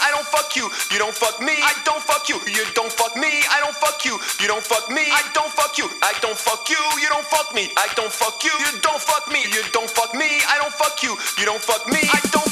I don't fuck you. You don't fuck me. I don't fuck you. You don't fuck me. I don't fuck you. You don't fuck me. I don't fuck you. I don't fuck you. You don't fuck me. I don't fuck you. You don't fuck me. You don't fuck me. I don't fuck you. You don't fuck me. I don't